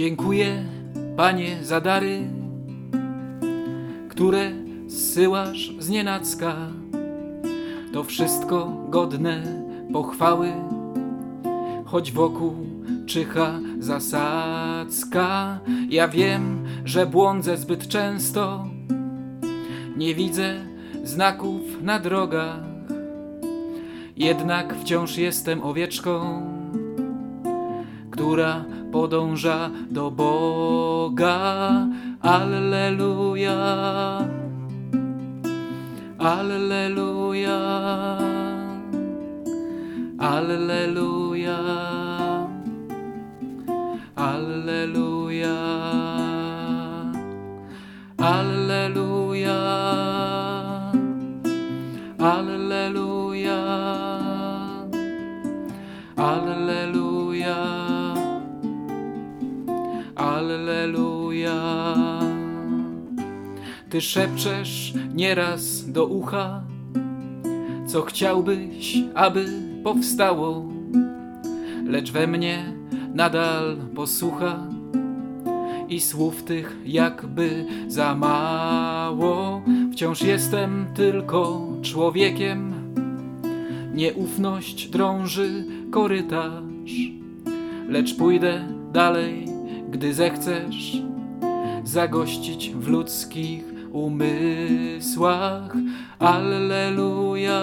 Dziękuję, Panie, za dary, które zsyłasz z nienacka. To wszystko godne pochwały, choć wokół czyha zasadzka. Ja wiem, że błądzę zbyt często, nie widzę znaków na drogach, jednak wciąż jestem owieczką, która podąża do Boga. Alleluja. Alleluja. Alleluja. Alleluja. Alleluja. Alleluja. Alleluja. Alleluja. Ty szepczesz nieraz do ucha, co chciałbyś, aby powstało, lecz we mnie nadal posłucha i słów tych jakby za mało. Wciąż jestem tylko człowiekiem, nieufność drąży korytarz, lecz pójdę dalej, gdy zechcesz zagościć w ludzkich umysłach. Alleluja.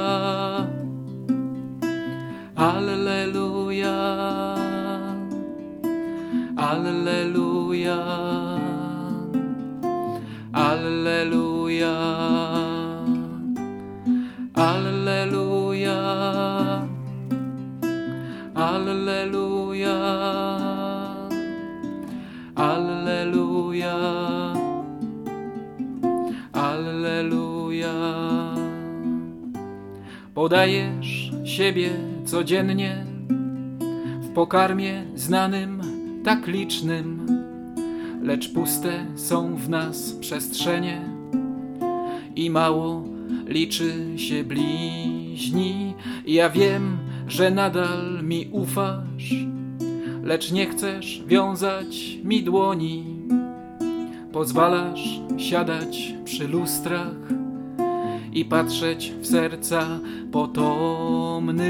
Alleluja. Alleluja. Podajesz siebie codziennie w pokarmie znanym, tak licznym, lecz puste są w nas przestrzenie i mało liczy się bliźni. Ja wiem, że nadal mi ufasz, lecz nie chcesz wiązać mi dłoni. Pozwalasz siadać przy lustrach i patrzeć w serca potomnych.